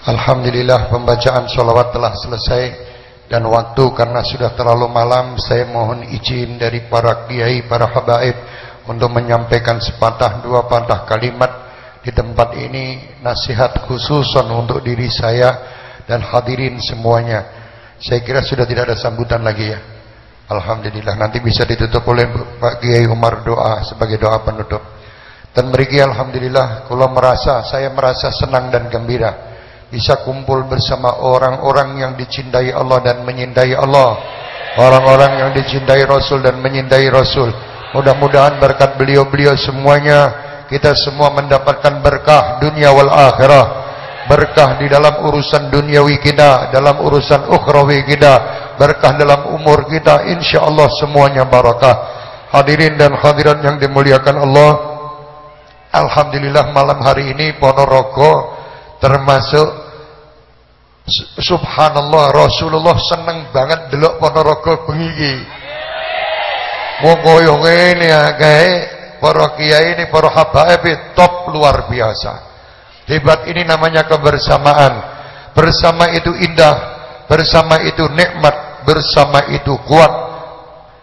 Alhamdulillah pembacaan sholawat telah selesai dan waktu karena sudah terlalu malam saya mohon izin dari para kiai, para habaib untuk menyampaikan sepatah dua patah kalimat di tempat ini nasihat khususon untuk diri saya dan hadirin semuanya. Saya kira sudah tidak ada sambutan lagi ya. Alhamdulillah nanti bisa ditutup oleh Pak Kiai Umar doa sebagai doa penutup. Dan mereka Alhamdulillah kalau merasa saya merasa senang dan gembira bisa kumpul bersama orang-orang yang dicintai Allah dan menyintai Allah. Orang-orang yang dicintai Rasul dan menyintai Rasul. Mudah-mudahan berkat beliau-beliau semuanya kita semua mendapatkan berkah dunia wal akhirah. Berkah di dalam urusan duniawi kita dalam urusan ukhrawi kita. Berkah dalam umur kita insyaallah semuanya barakah. Hadirin dan hadirat yang dimuliakan Allah Alhamdulillah malam hari ini Ponorogo termasuk Subhanallah Rasulullah seneng banget delok Ponorogo bengi iki. Wong koyo ngene akeh para kiai ini para habaib top luar biasa. Hebat ini namanya kebersamaan. Bersama itu indah, bersama itu nikmat, bersama itu kuat.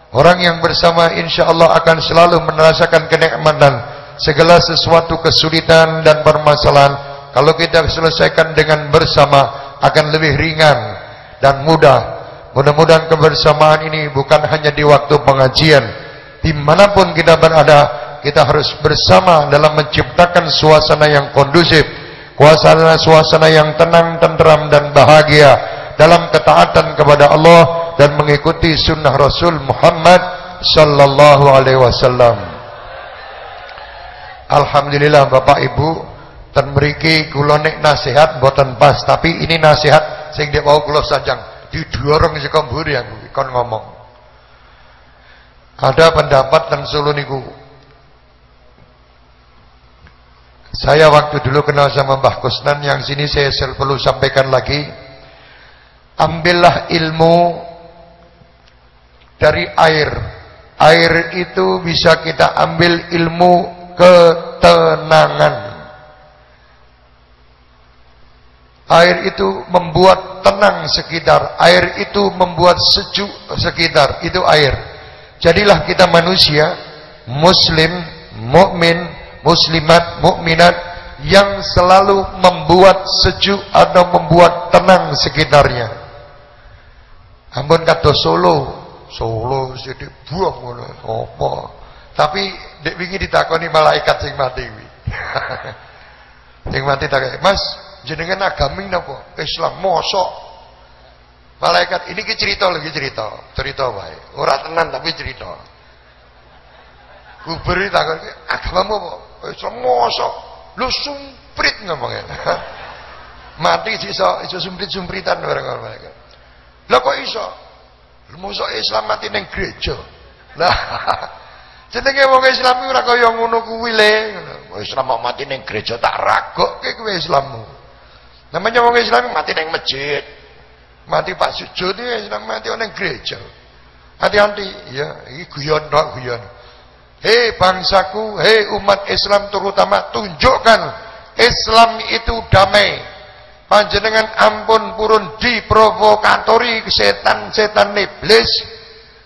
Orang yang bersama insya Allah akan selalu merasakan kenikmatan segala sesuatu kesulitan dan permasalahan kalau kita selesaikan dengan bersama akan lebih ringan dan mudah. Mudah-mudahan kebersamaan ini bukan hanya di waktu pengajian. Di mana pun kita berada, kita harus bersama dalam menciptakan suasana yang kondusif. Suasana-suasana yang tenang, tenteram dan bahagia. Dalam ketaatan kepada Allah dan mengikuti sunnah Rasul Muhammad Sallallahu Alaihi Wasallam. Alhamdulillah Bapak Ibu dan mriki kula nek nasihat mboten pas, tapi ini nasihat sing dia mau kula sanjang didorong saka mburi aku kon ngomong. Ada pendapat dan solo niku. Saya waktu dulu kenal sama Mbah Kusnan yang sini saya perlu sampaikan lagi. Ambillah ilmu dari air. Air itu bisa kita ambil ilmu ketenangan. Air itu membuat tenang sekitar. Air itu membuat sejuk sekitar. Itu air. Jadilah kita manusia, muslim, mukmin, muslimat, mukminat yang selalu membuat sejuk atau membuat tenang sekitarnya. Ampun kata Solo, Solo sedek buang ngono. Apa? Tapi dek wingi ditakoni malaikat sing mati kuwi. sing mati tak Mas, jenengan agami napa? Islam mosok. Malaikat ini ki cerita lagi cerita, cerita wae. Ora tenan tapi cerita. Kuberi takon agamamu apa? Islam mosok. Lu sumprit ngomongnya. Mati sisa iso sumprit-sumpritan bareng malaikat. Lah kok iso? Mosok Islam mati ning gereja. Lah jenenge wong Islam ora kaya ngono kuwi le. Islam mati ning gereja tak ragokke kuwi Islammu. Namanya orang Islam mati neng masjid. Mati pas sujud ya Islam mati neng gereja. Hati-hati ya, ini guyon tok guyon. Hei bangsaku, hei umat Islam terutama tunjukkan Islam itu damai. Panjenengan ampun purun diprovokatori setan-setan iblis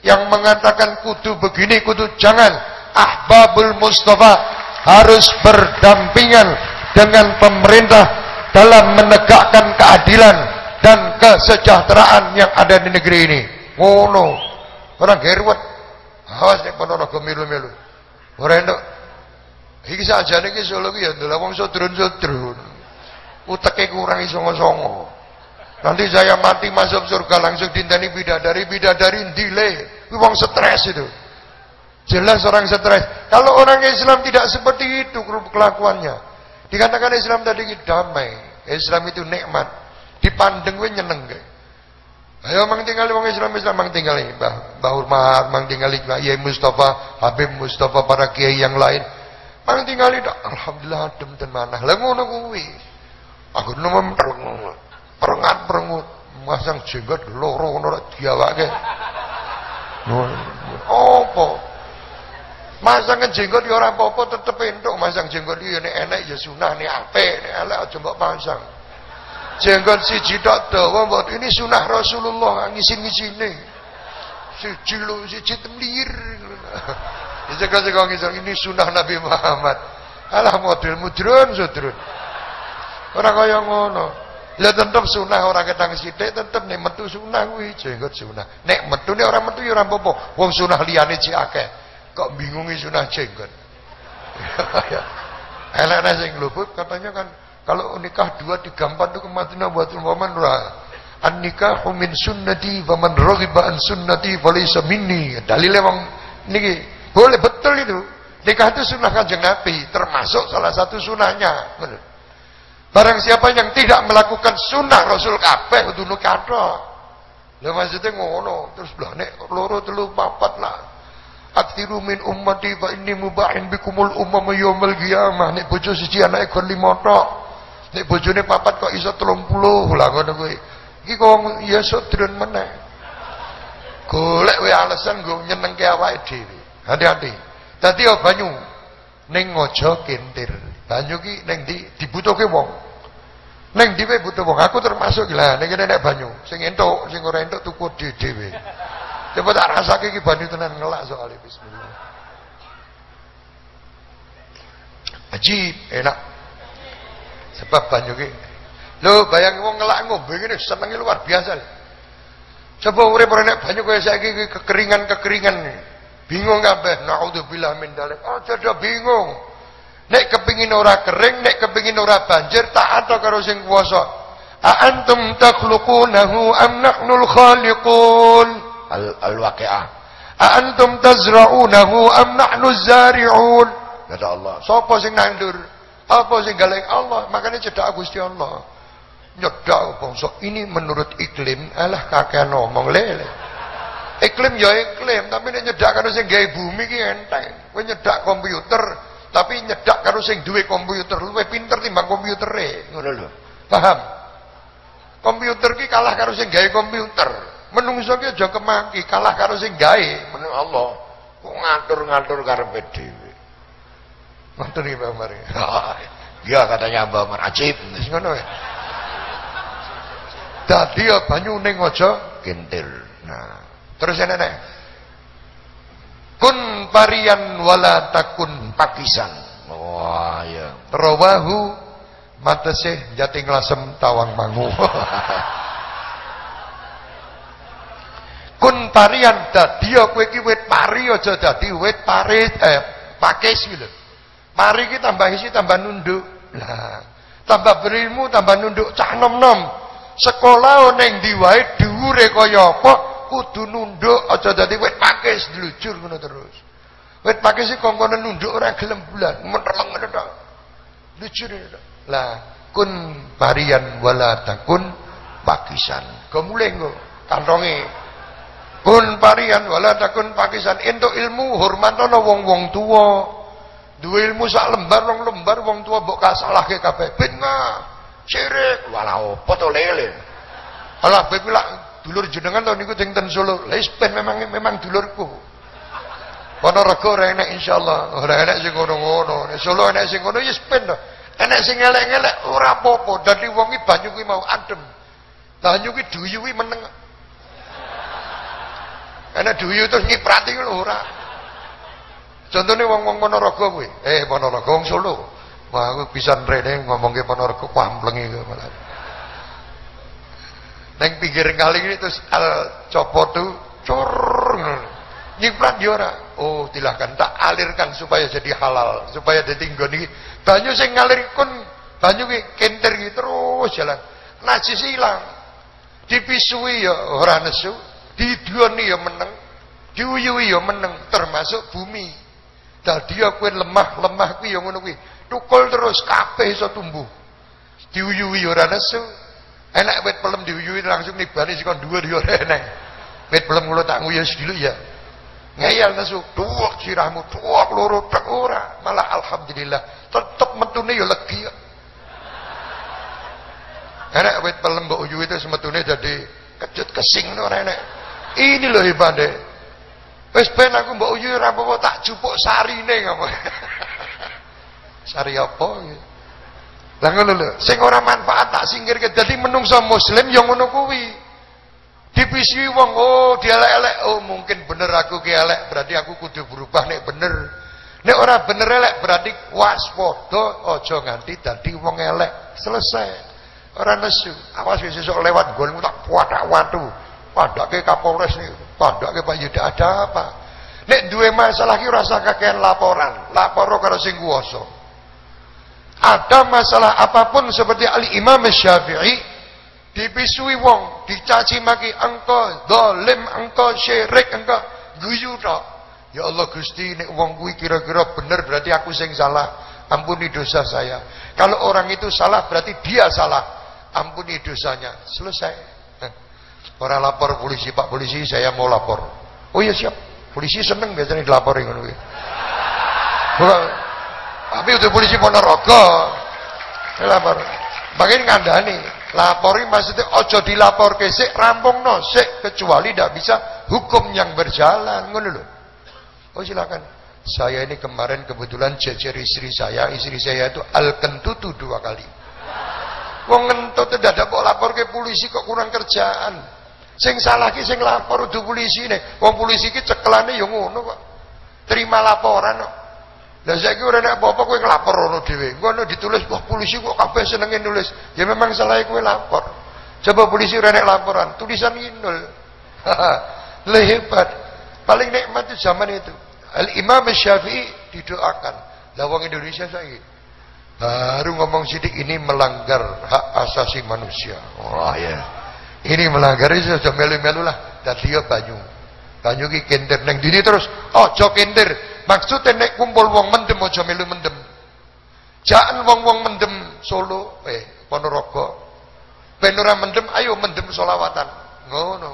yang mengatakan kudu begini, kudu jangan. Ahbabul Mustafa harus berdampingan dengan pemerintah dalam menegakkan keadilan dan kesejahteraan yang ada di negeri ini. Ngono. Orang gerwet. Awas nek Ponorogo milu-milu. Ora entuk. Iki sakjane iki Solo ya ndelok wong sodron-sodron. Uteke kurang songo-songo. Nanti saya mati masuk surga langsung dinteni bidadari bidadari ndile. Wong stres itu. Jelas orang stres. Kalau orang Islam tidak seperti itu kelakuannya. Dikatakan Islam tadi damai. Islam itu nikmat. Dipandeng gue nyeneng gue. Ayo mang tinggali wong Islam Islam mang tinggali Mbah Mbah Urmat, mang tinggali Mbah Yai Mustafa, Habib Mustafa, para kiai yang lain. Mang tinggali alhamdulillah adem dan mana. Lah ngono kuwi. Aku nemu perengat perengut masang jenggot loro ngono diawake. Apa? Masang jenggot ya ora apa-apa tetep entuk masang jenggot ya nek enek ya sunah nek apik nek elek aja mbok pasang. Jenggot siji tok dawa mbok ini sunah Rasulullah ngisin-ngisine. Siji lu siji temlir. Jaga-jaga ngisor ini sunah Nabi Muhammad. Alah model mudrun sudrun. Ora kaya ngono. Lah tetep sunah ora ketang sithik tetep nek metu sunah kuwi jenggot sunah. Nek metune ora metu ya ora. Wong sunah liyane cek akeh. Kok bingungi sunah jenggot. Elek sing luput katanya kan kalau nikah dua tiga empat itu kematian buat umpaman an nikah min sunnati wa man raghiba an sunnati falaysa minni. Dalilnya memang niki boleh betul itu. Nikah itu sunnah kanjeng Nabi termasuk salah satu sunnahnya. Barang siapa yang tidak melakukan sunnah Rasul kabeh kudu nikah lha maksudnya ngono terus lah nek loro telu papat lah Aktiru min ummati fa inni mubahin bikumul umam yaumil qiyamah. Nek bojo siji anake kon lima tok. Nek bojone papat kok iso 30 lah ngono kuwi. Iki kok ya sodron meneh. Golek wae alasan nggo nyenengke awake dhewe. Hati-hati. Dadi ya banyu ning aja kentir. Banyu ki ning di dibutuhke wong. Ning dhewe butuh wong. Aku termasuk lah ning kene nek banyu. Sing entuk, sing ora entuk tuku dhewe. Coba tak rasake iki banyu tenan ngelak soalnya bismillah. Ajib, enak. Sebab banyu ki Lho, bayang wong ngelak ngombe ngene senenge luar biasa. Coba urip ora nek banyu kaya saiki kekeringan-kekeringan. Bingung kabeh. Nauzubillah min dalik. Oh, bingung. Nek kepingin ora kering, nek kepingin ora banjir, tak ada karo sing kuwasa. A antum takhluqunahu am nahnul khaliqun? Al-waqi'ah. Antum tazra'unahu am nahnu zari'un? Kata Allah. Sapa sing nandur? Apa sing galeng Allah? Makanya cedak Gusti Allah. Nyedak bangsa ini menurut iklim alah kakek ngomong lele. Iklim ya iklim, tapi nek nyedak karo sing gawe bumi ki enteng. Kowe nyedak komputer, tapi nyedak karo sing duwe komputer luwih pinter timbang komputere, ngono lho. Paham? Komputer ki kalah karo sing gawe komputer. Menungso ki aja kemaki, kalah karo sing gawe, menung Allah. Kok ngatur-ngatur karepe dhewe. Ngoten iki Mbak Mari. Iya katanya Mbak Mar ajib. Wis ngono ya. Dadi banyu ning aja kintil. Nah, terus nenek. Kun parian wala takun pakisan. Wah ya. Rawahu matese jating lasem tawang mangu. kun parian dadi kowe iki? Wit pari aja dadi. Wit pari eh pakis gitu. Pari iki tambah isi tambah nunduk. Lah tambah berilmu tambah nunduk. Cah nom-nom. Sekolah ning ndi wae dhuwure kaya apa? Kudu nunduk aja dadi wit pakis dlujur ngono terus. Wit pakis iki kongkone nunduk ora gelem bulan. Menteleng ngono tok. Lucu lah kun parian wala takun pakisan. Kemule engko kantonge Kun parian wala takun pakisan entuk ilmu hormatono wong-wong tua. Duwe ilmu sak lembar rong lembar wong tua mbok kasalahke kabeh. Bid'ah. Syirik. Wala opo to lele. Alah beb dulur jenengan to niku teng ten Solo. Lah memang memang dulurku. Ponorogo ora enak insyaallah. Ora enak sing ngono-ngono. Nek Solo enak sing ngono ya ben to. Enak sing elek-elek ora apa-apa. Dadi wong iki banyu kuwi mau adem. Banyu kuwi duyu kuwi meneng. Enak duyu terus nyiprati lho ora. Contone wong-wong Ponorogo kuwi. Eh Ponorogo wong Solo. Wah aku bisa rene ngomongke Ponorogo kwampleng iku malah. Neng pinggir kali ini terus al copot tuh cur nyiprat dia ora. Oh, silahkan tak alirkan supaya jadi halal, supaya jadi nggone banyu sing ngalir kun banyu ki kenter ki terus jalan. Najis hilang. Dipisui ya ora nesu didioni ya meneng diuyui ya meneng termasuk bumi. Dadi ya kowe lemah-lemah kuwi ya ngono kuwi. Tukul terus kabeh iso tumbuh. Diuyui ya ora nesu enak wit pelem diuyui langsung nibani sikon dhuwur ya enak wit pelem kula tak nguyus dulu ya. Ngeyel nesu tuwak sirahmu tuwak loro tak ora. Malah alhamdulillah tetep metune ya legi ya. Enak wit pelem mbok uyui itu semetune jadi kejut kesing ora enak ini loh hebatnya. Wis ben aku mbok uyu ora apa tak jupuk sarine ngono. Sari apa iki? Lah ngono lho, sing manfaat tak singkirke dadi menungso muslim yang ngono kuwi. Dipisi wong, oh dia elek-elek, oh mungkin bener aku ki elek, berarti aku kudu berubah nek bener. Nek ora bener elek berarti waspada aja nganti dadi wong elek. Selesai. Ora nesu. Awas wis esuk lewat nggonmu tak padak watu. Padake Kapolres nih, padake Pak Yuda ada apa? Nek duwe masalah ki rasa kakean laporan, lapor karo sing. Ada masalah apa pun seperti Ali Imam Syafi'i dipisui wong, dicaci maki engkau dolim, engkau syirik, engkau guyu tok. Ya Allah Gusti nek wong kuwi kira-kira bener berarti aku sing salah. Ampuni dosa saya. Kalau orang itu salah berarti dia salah. Ampuni dosanya. Selesai. Orang lapor polisi, Pak polisi saya mau lapor. Oh iya siap. Polisi seneng biasanya dilaporin kuwi. Tapi udah polisi Ponorogo. Lapor. Bagian kandani. Lapori maksudnya ojo dilapor ke sik rampung no sik kecuali tidak bisa hukum yang berjalan ngono lho. Oh silakan. Saya ini kemarin kebetulan jejer istri saya, istri saya itu al kentutu dua kali. Wong ngentut ada kok lapor ke polisi kok kurang kerjaan. Sing salah ki sing lapor udah polisi nih. Wong polisi ki cekelane yo ngono kok. Terima laporan kok. Lah saiki ora nek apa-apa kowe nglapor ngono dhewe. Ngono ditulis wah polisi kok kabeh senenge nulis. Ya memang salah kowe lapor. Coba polisi ora nek laporan, tulisan inul. Lah hebat. Paling nikmat itu zaman itu. Al Imam Syafi'i didoakan. Lah wong Indonesia saiki baru ngomong sidik ini melanggar hak asasi manusia. Wah ya. Ini melanggar itu sudah melu-melu lah. Dan dia banyu. Banyu ki kinder neng dini terus. Oh, jok kinder Maksudnya nek kumpul wong mendem aja melu mendem. Jangan wong-wong mendem Solo, eh Ponorogo. Ben ora mendem ayo mendem solawatan. Ngono.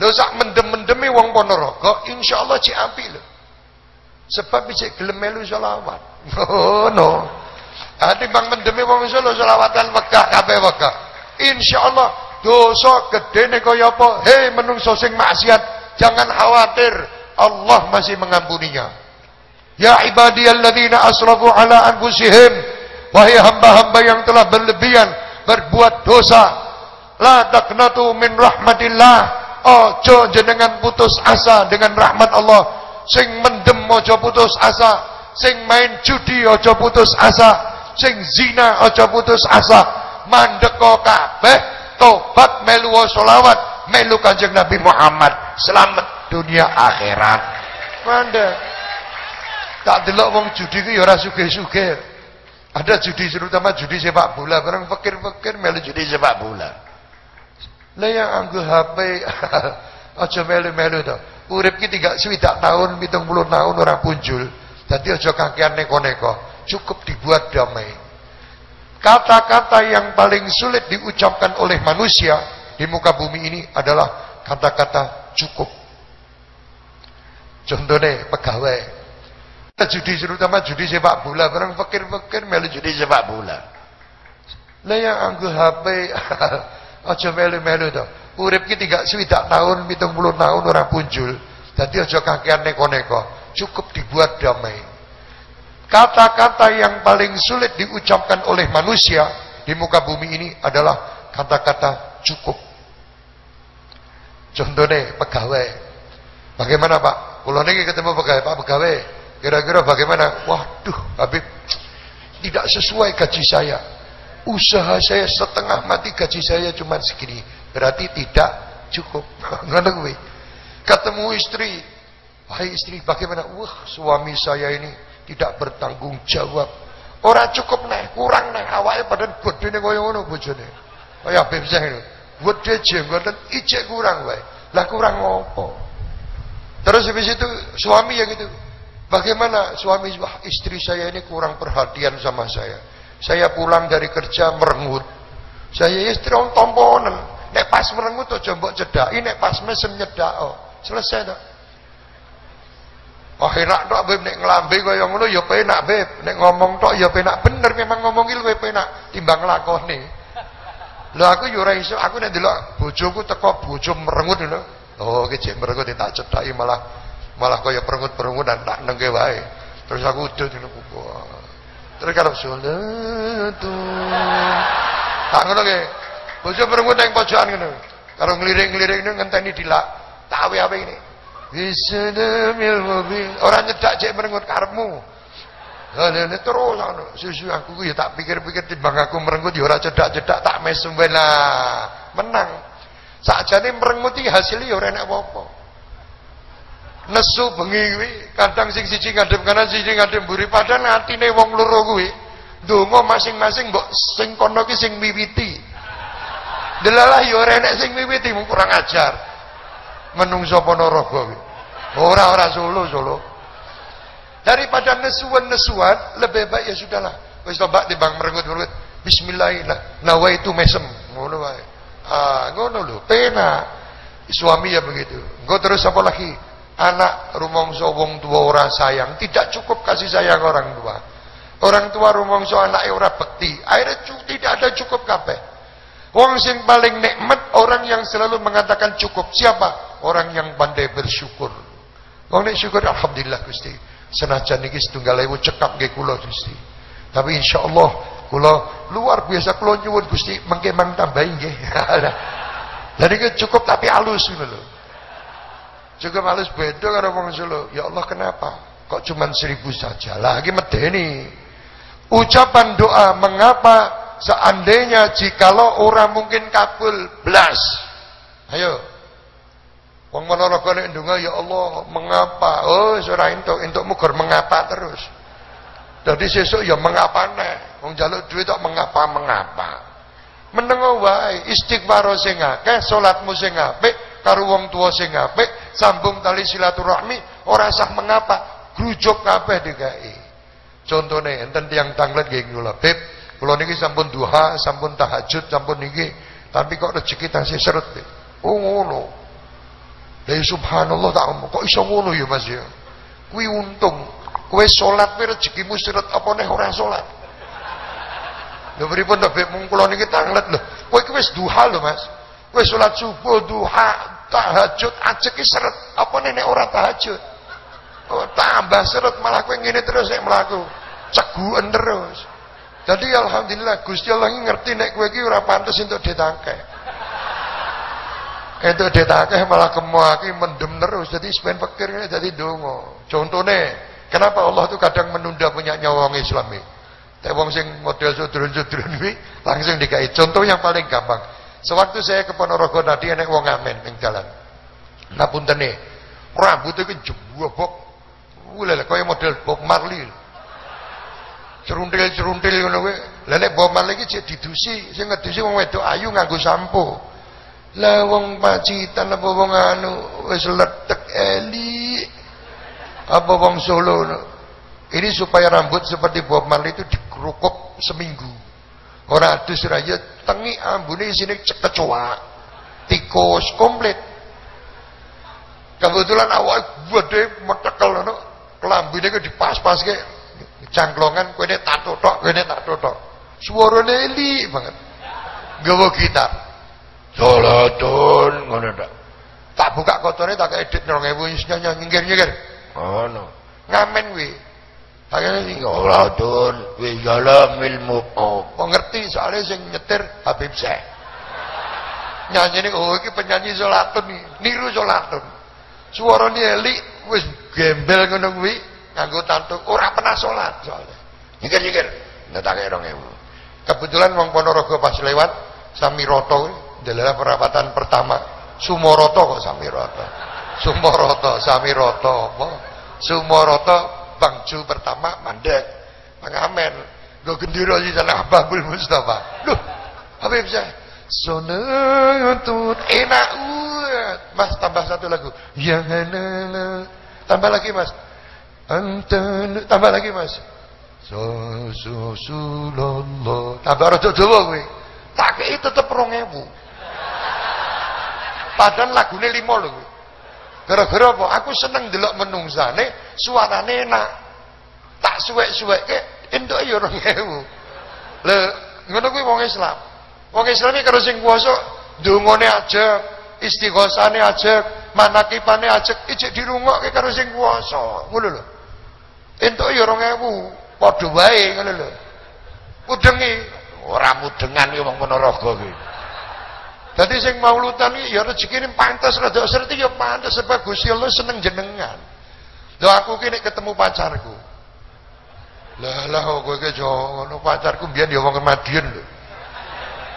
Lho sak mendem-mendemi wong Ponorogo insyaallah cek apik lho. Sebab bisa gelem melu solawat. Ngono. Ati bang mendemi wong Solo solawatan Mekah kabeh Mekah. Insyaallah dosa gedene kaya apa? Hei menungso sing maksiat, jangan khawatir. Allah masih mengampuninya. Ya ibadiyalladzina asrafu ala anfusihim. Wahai hamba-hamba yang telah berlebihan berbuat dosa. La taqnatu min rahmatillah. Ojo jenengan putus asa dengan rahmat Allah. Sing mendem ojo putus asa. Sing main judi ojo putus asa. Sing zina ojo putus asa. Mandeko kabeh tobat melu solawat melu kanjeng Nabi Muhammad. Selamat dunia akhirat. Manda. Tak delok wong judi ku ya ora sugih-sugih. Ada judi terutama judi sepak bola, barang pikir-pikir melu judi sepak bola. Lah yang anggo HP aja melu-melu to. Urip ki tiga swidak tahun, 70 tahun orang punjul. Dadi aja kakean neko-neko. Cukup dibuat damai. Kata-kata yang paling sulit diucapkan oleh manusia di muka bumi ini adalah kata-kata cukup. Contohnya pegawai. Judi terutama judi sepak bola, barang fakir-fakir melu judi sepak bola. Lah yang anggo HP aja melu-melu to. Urip ki tiga swidak tahun, 70 tahun orang punjul. Dadi aja kakean neko-neko. Cukup dibuat damai. Kata-kata yang paling sulit diucapkan oleh manusia di muka bumi ini adalah kata-kata cukup. Contohnya pegawai. Bagaimana Pak? Kalau niki ketemu pegawai, Pak pegawai, kira-kira bagaimana? Waduh, Habib, tidak sesuai gaji saya. Usaha saya setengah mati gaji saya cuma segini. Berarti tidak cukup. Ketemu istri, wahai istri, bagaimana? Wah, suami saya ini tidak bertanggung jawab. Orang cukup nih, kurang nih. Awalnya pada ini kaya ngono bojone. Kaya Habib saya ini. Gede jenggotan ijek kurang wae. Lah kurang ngopo? Terus habis itu suami yang itu. Bagaimana suami wah istri saya ini kurang perhatian sama saya. Saya pulang dari kerja merengut. Saya istri orang tomponan. Nek pas merengut tuh coba cedai, nek pas mesem nyedak. Oh. Selesai tak? Oh enak tok beb nek nglambe kaya ngono ya penak beb. Nek ngomong tok ya penak bener memang ngomong iki luwih penak timbang lakone. Lho aku yo ora iso, aku nek delok bojoku teko bojo merengut lho. Oh, ki jek mergo tak cethaki malah malah kaya perengut-perengut dan tak nengke wae. Terus aku udah ngono Terus kalau salatun. Tak ngono ge. Bojo merengut nang pojokan ngono. Karo nglirik-nglirik ngono ngenteni dilak. Tak awe-awe ini. Bismil mubin. Orang nyedak cek merengut karepmu. Lah terus ngono. Susu aku ya tak pikir-pikir timbang aku merengut ya ora cedak-cedak tak mes lah. Menang. Sakjane merengut iki hasilnya ya ora enak apa-apa. Nesu bengi kuwi kadang sing siji ngadep kanan siji ngadep mburi padahal atine wong loro kuwi donga masing-masing mbok sing kono ki sing miwiti. Delalah ya ora enek sing miwiti mung kurang ajar. Menungso Ponorogo. Ora ora Solo Solo. Daripada nesuan-nesuan lebih baik ya sudahlah. Wis to Mbak timbang merengut-merengut. Bismillah. Nawaitu mesem. Ngono wae. Ah, ngono lho, pena. Suami ya begitu. Engko terus apa lagi? Anak rumongso wong tua ora sayang, tidak cukup kasih sayang orang tua. Orang tua rumongso anak ora bekti. Akhirnya tidak ada cukup kabeh. Wong sing paling nikmat orang yang selalu mengatakan cukup. Siapa? Orang yang pandai bersyukur. Wong nek syukur alhamdulillah Gusti. Senajan niki setunggal ewu cekap nggih kula Gusti. Tapi insyaallah kula luar biasa kula nyuwun Gusti mengke mang tambahi nggih. Lah niki cukup tapi halus ngono lho. Cukup halus beda karo wong Solo. Ya Allah kenapa? Kok cuma seribu saja? Lagi medeni. Ucapan doa mengapa seandainya jikalau orang mungkin kabul belas. Ayo Wong Ponorogo nek ndonga ya Allah, mengapa? Oh, ora entuk, entuk mugur mengapa terus. Dadi sesuk ya mengapa neh. Wong njaluk duit tok mengapa-mengapa. Menengo wae istighfar sing akeh, salatmu sing apik karo wong tuwa sing apik, sambung tali silaturahmi, ora sah mengapa, grujuk kabeh digawe. Contone enten tiyang tanglet nggih kula, Beb, kula niki sampun duha, sampun tahajud, sampun niki, tapi kok rezeki tasih seret, Beb. Oh ngono. Lah ya subhanallah tak kok iso ngono ya Mas ya. Kuwi untung. Kowe salat kuwi rezekimu seret apa neh ora salat. Lha pripun to bek mung kula niki tanglet lho. Kowe iki wis duha lho Mas. Kowe salat subuh, duha, tahajud, ajek ki seret. Apa nek nek ora tahajud? Oh, tambah seret malah kowe ngene terus nek mlaku. Ceguken terus. Jadi alhamdulillah Gusti Allah ngerti nek kowe iki ora pantes untuk ditangkeh. Itu ditakeh malah kemuaki mendem terus. Jadi sepen ini jadi dongo. Contohnya, kenapa Allah itu kadang menunda punya nyawa orang Islam ini? Tapi wong sing model sudrun-sudrun ini langsung dikai. Contoh yang paling gampang. Sewaktu saya ke Ponorogo tadi enek wong amen ning jalan. Ngapuntene, rambut itu jebobok. Ulele kaya model Bob Marley. Ceruntil-ceruntil ngono kuwi. Lah nek Bob Marley iki didusi, sing ngedusi wong wedok ayu nganggo sampo. Lah wong pacitan apa wong anu wis letek eli. Apa wong Solo Ini supaya rambut seperti Bob Marley itu dikerukup seminggu. Ora adus raya tengi ambune isine kecoa. Tikus komplit. Kebetulan awal gede metekel ngono. Kelambine ku dipas-pas ke cangklongan kowe tak totok, kowe tak totok. Suarane eli banget. Gawa gitar. Salatun ngono tak. Tak buka kotone tak edit 2000 isinya nyinggir-nyinggir. Ngono. Ngamen kuwi. Akhirnya sing salatun wa yalamil muqam. Kok ngerti soalnya sing nyetir Habib Syekh. Nyanyi oh iki penyanyi salatun nih, niru salatun. Suarane elik wis gembel ngono kuwi nganggo tantuk ora pernah salat soalnya. Nyinggir-nyinggir. Ngetake 2000. Kebetulan wong Ponorogo pas lewat Samiroto adalah perawatan pertama Sumoroto kok Samiroto? Sumoroto Samiroto apa? Sumoroto Bangju pertama mandek pengamen. Gue gendiro di sana Babul Mustafa. Loh Habib saya sonatut enak uat mas tambah satu lagu. Ya tambah lagi mas. Anten tambah lagi mas. So so tambah rojo Jawa gue tak itu tetep 2000 Padahal lagune lima lho. Gara-gara apa? Aku seneng delok menungsane, suarane enak. Tak suwek-suwekke entuk ya 2000. Lha ngono kuwi wong Islam. Wong Islam iki karo sing puasa ndongone aja, istighosane aja, manakipane aja ijek dirungokke karo sing puasa. Ngono lho. Entuk ya 2000. padha wae ngono lho mudengi ora mudengan iki wong Ponorogo iki dadi sing mauludan iki ya rezekine pantes rada serti ya pantes sebab Gusti Allah seneng jenengan lho aku ki nek ketemu pacarku lah lah kowe ki ngono pacarku biyen ya wong Madiun lho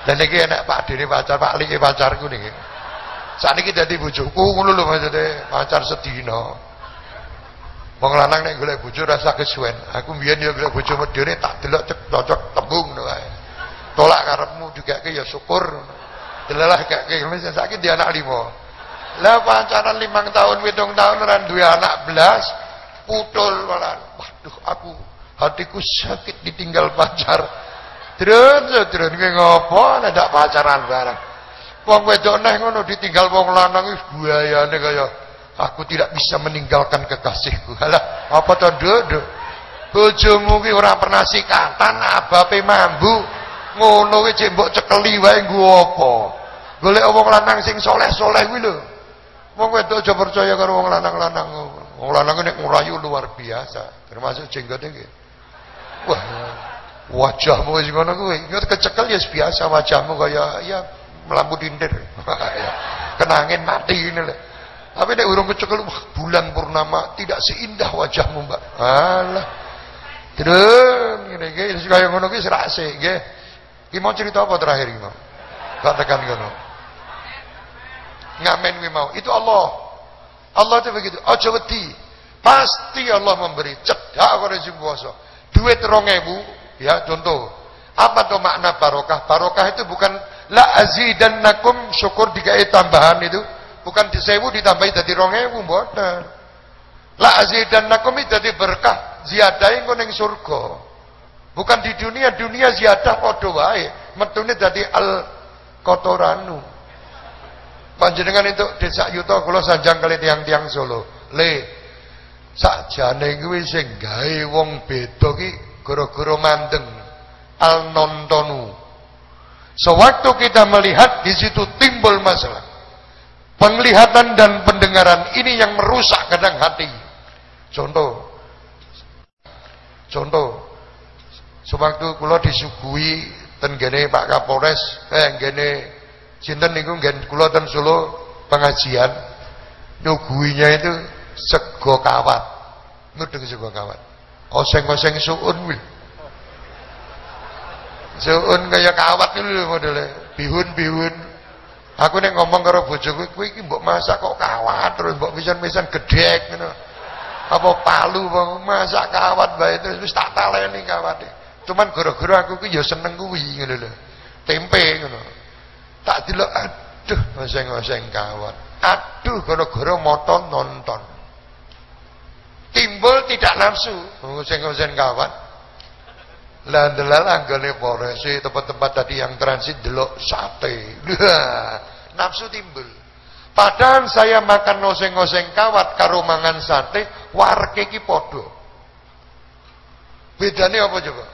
dan iki enak Pak Dene pacar Pak Liki pacarku niki sakniki dadi bojoku ngono lho maksude pacar sedina Wong lanang nek golek bojo rasa kesuwen. Aku mbiyen ya golek bojo medhone tak delok cocok tembung wae. Tolak karepmu digake ya syukur. Delalah gake wis saiki dia anak lima. Lah pacaran limang tahun, pitung tahun ora duwe anak belas, putul malah. Waduh, aku hatiku sakit ditinggal pacar. Terus terus ki ngopo nek pacaran bareng. Wong wedok neh ngono ditinggal wong lanang wis buayane kaya Aku tidak bisa meninggalkan kekasihku. Halah, apa to dodo? Bojomu ki ora pernah sikatan, abape mambu. Ngono ki jek mbok cekeli wae nggo apa? Golek wong lanang sing soleh-soleh kuwi lho. Wong wedok aja percaya karo wong lanang-lanang. Wong lanang nek ngurayu luar biasa, termasuk jenggote nggih. Wah, wajahmu wis ngono kuwi. Yo kecekel ya biasa wajahmu kaya ya melampu dindir. Kenangin mati ini lho. Tapi nek urung kecekel wah bulan purnama tidak seindah wajahmu, Mbak. Alah. Terus ngene iki kaya ngono ki serase nggih. Ki mau cerita apa terakhir iki mau? Tak tekan ngono. Ngamen kuwi mau. Itu Allah. Allah itu begitu. Aja wedi. Pasti Allah memberi. Cedak kok rezeki puasa. Duit 2000 ya contoh. Apa tuh makna barokah? Barokah itu bukan la azidannakum syukur digawe tambahan itu bukan di sewu ditambahi jadi rong ewu mboten la azidannakum jadi berkah ziadahe engko ning surga bukan di dunia dunia ziyadah padha wae metune dadi al kotoranu panjenengan itu desa yuto kula sanjang kali tiang-tiang Solo le sakjane kuwi sing gawe wong beda ki gara-gara mandeng al nontonu sewaktu kita melihat di situ timbul masalah Penglihatan dan pendengaran ini yang merusak kadang hati. Contoh. Contoh. Sewaktu kula disuguhi ten gene Pak Kapolres, eh gene sinten niku nggen kula ten Solo pengajian. Nyuguhinya itu sego kawat. Ngudeng sego kawat. Oseng-oseng suun kuwi. Suun kaya kawat itu modelnya. Bihun-bihun Aku nek ngomong karo bojoku kuwi iki mbok masak kok kawat terus mbok pisan-pisan gedhek. Apa palu wong masak kawat bae terus wis tak taleni kawate. Cuman gara-gara aku ki ya seneng kuwi ngono lho. Tempe ngono. Tak delok aduh oseng-oseng kawat. Aduh gara-gara moton nonton. Timbul tidak nafsu oseng-oseng kawat. Lah delal anggone Polres tempat-tempat tadi yang transit delok sate. nafsu timbul. Padahal saya makan oseng-oseng kawat karo mangan sate, warke iki padha. Bedanya apa coba?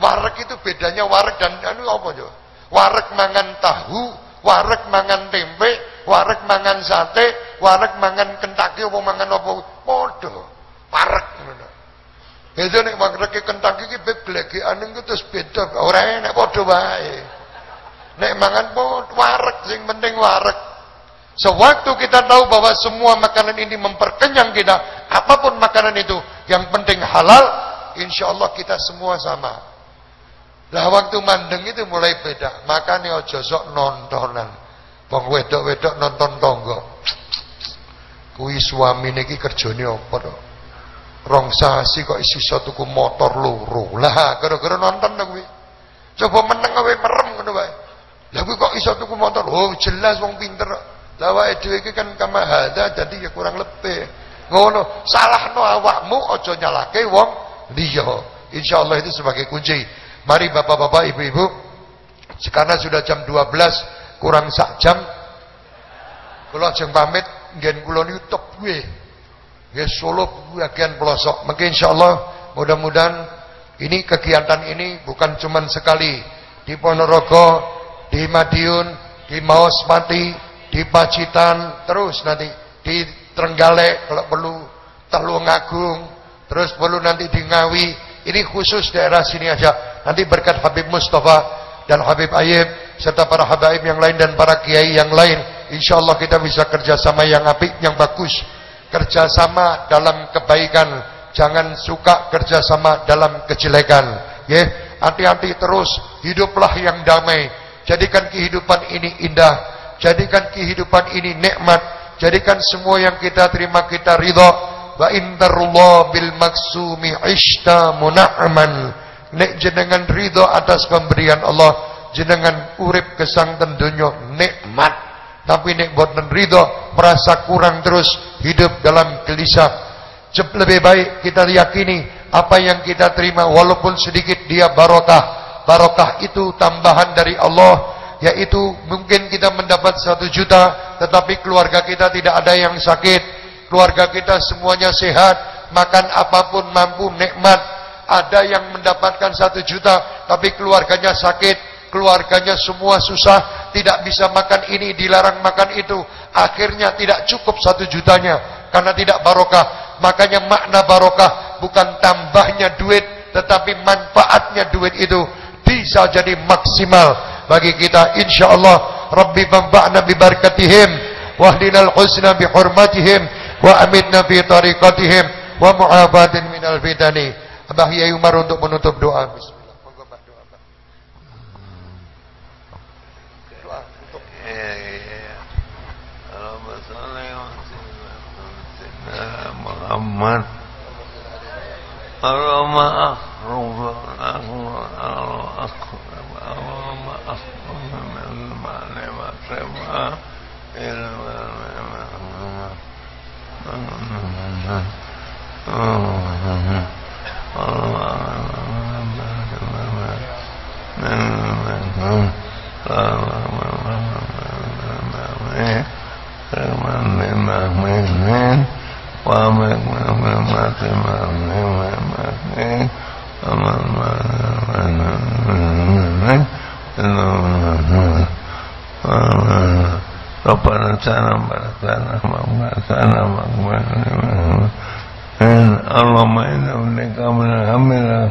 Warek itu bedanya warek dan anu apa coba? Warek mangan tahu, warek mangan tempe, warek mangan sate, warek mangan kentaki apa mangan apa padha. Warek ngono. Beda nek magreke kentang iki beb glegekane ku terus beda. Ora enak padha wae. Nek mangan warek sing penting warek. Sewaktu kita tahu bahwa semua makanan ini memperkenyang kita, apa pun makanan itu, yang penting halal, insya Allah kita semua sama. Lah waktu mandeng itu mulai beda. Makanya ojo sok nontonan. Wong wedok-wedok nonton tonggo. Kuwi suami niki kerjane apa to? rong sasi kok isi tuku motor loro. Lah gara-gara nonton to kuwi. Coba meneng merem ngono wae. Lah kuwi kok iso tuku motor? Oh jelas wong pinter. Lah wae dhewe iki kan kama hada jadi ya kurang lebih. Ngono. Salahno awakmu aja nyalake wong. Liya insyaallah itu sebagai kunci mari bapak-bapak ibu-ibu. Sekarang sudah jam 12 kurang sak jam. Kula ajeng pamit ngen kula niku top kuwi ya Solo bagian pelosok. Mungkin insya Allah mudah-mudahan ini kegiatan ini bukan cuma sekali. Di Ponorogo di Madiun di Maos Mati di Pacitan terus nanti di Trenggalek kalau perlu Telungagung terus perlu nanti di Ngawi Ini khusus daerah sini aja. Nanti berkat Habib Mustafa dan Habib Ayib serta para habaib yang lain dan para kiai yang lain, insya Allah kita bisa kerjasama yang apik, yang bagus. Kerjasama dalam kebaikan, jangan suka kerjasama dalam kejelekan. Ya, hati-hati terus, hiduplah yang damai. Jadikan kehidupan ini indah, jadikan kehidupan ini nikmat, jadikan semua yang kita terima kita ridha wa intarullah bil maksumi ishta muna'man nek jenengan ridho atas pemberian Allah jenengan urip kesang tentunya nikmat. Tapi nek boten ridho merasa kurang terus hidup dalam gelisah. Lebih baik kita yakini apa yang kita terima walaupun sedikit dia barokah. Barokah itu tambahan dari Allah yaitu mungkin kita mendapat satu juta tetapi keluarga kita tidak ada yang sakit keluarga kita semuanya sehat, makan apa pun mampu, nikmat. Ada yang mendapatkan satu juta, tapi keluarganya sakit, keluarganya semua susah, tidak bisa makan ini, dilarang makan itu. Akhirnya tidak cukup satu jutanya, karena tidak barokah. Makanya makna barokah bukan tambahnya duit, tetapi manfaatnya duit itu bisa jadi maksimal bagi kita. Insya Allah, Rabbi bamba'na bibarakatihim, wahdinal husna bihurmatihim, wa amitna fi tariqatihim wa mu'afatin minal fitani. Abah Yai Umar untuk menutup doa. Bismillah. Monggo Mbak doa Mbak. Doa untuk Muhammad Allahumma Rabbana sana barakana sana sana Allahumma inna ulika min hamila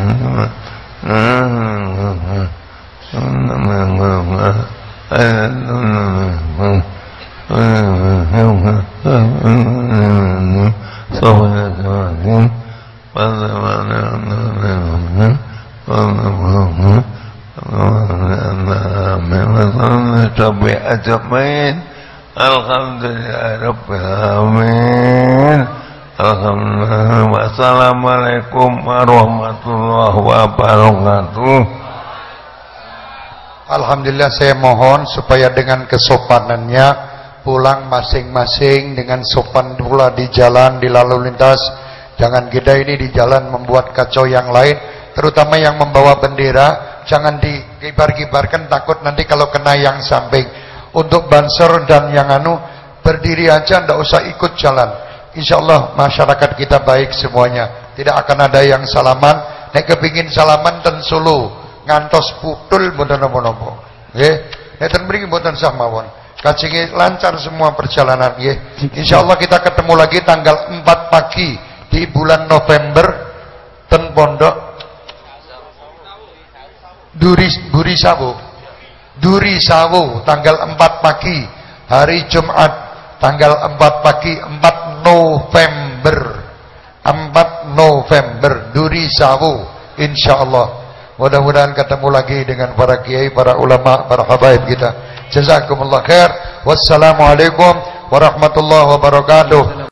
ajmain Alhamdulillah Rabbil Alamin. Alhamdulillah. Wassalamualaikum warahmatullahi wabarakatuh. Alhamdulillah saya mohon supaya dengan kesopanannya pulang masing-masing dengan sopan pula di jalan di lalu lintas. Jangan kita ini di jalan membuat kacau yang lain terutama yang membawa bendera. Jangan dikibar-kibarkan takut nanti kalau kena yang samping untuk banser dan yang anu berdiri aja ndak usah ikut jalan. Insyaallah masyarakat kita baik semuanya. Tidak akan ada yang salaman. Nek kepingin salaman ten solo. Ngantos putul mboten napa-napa nggih. Nek ten mriki mboten sah mawon. Kacinge lancar semua perjalanan nggih. Insyaallah kita ketemu lagi tanggal 4 pagi di bulan November ten pondok Duri Buri Sawo Duri Sawu tanggal 4 pagi hari Jumat tanggal 4 pagi 4 November 4 November Duri Sawu insyaallah mudah-mudahan ketemu lagi dengan para kiai para ulama para habaib kita Jazakumullah khair. Wassalamualaikum warahmatullahi wabarakatuh.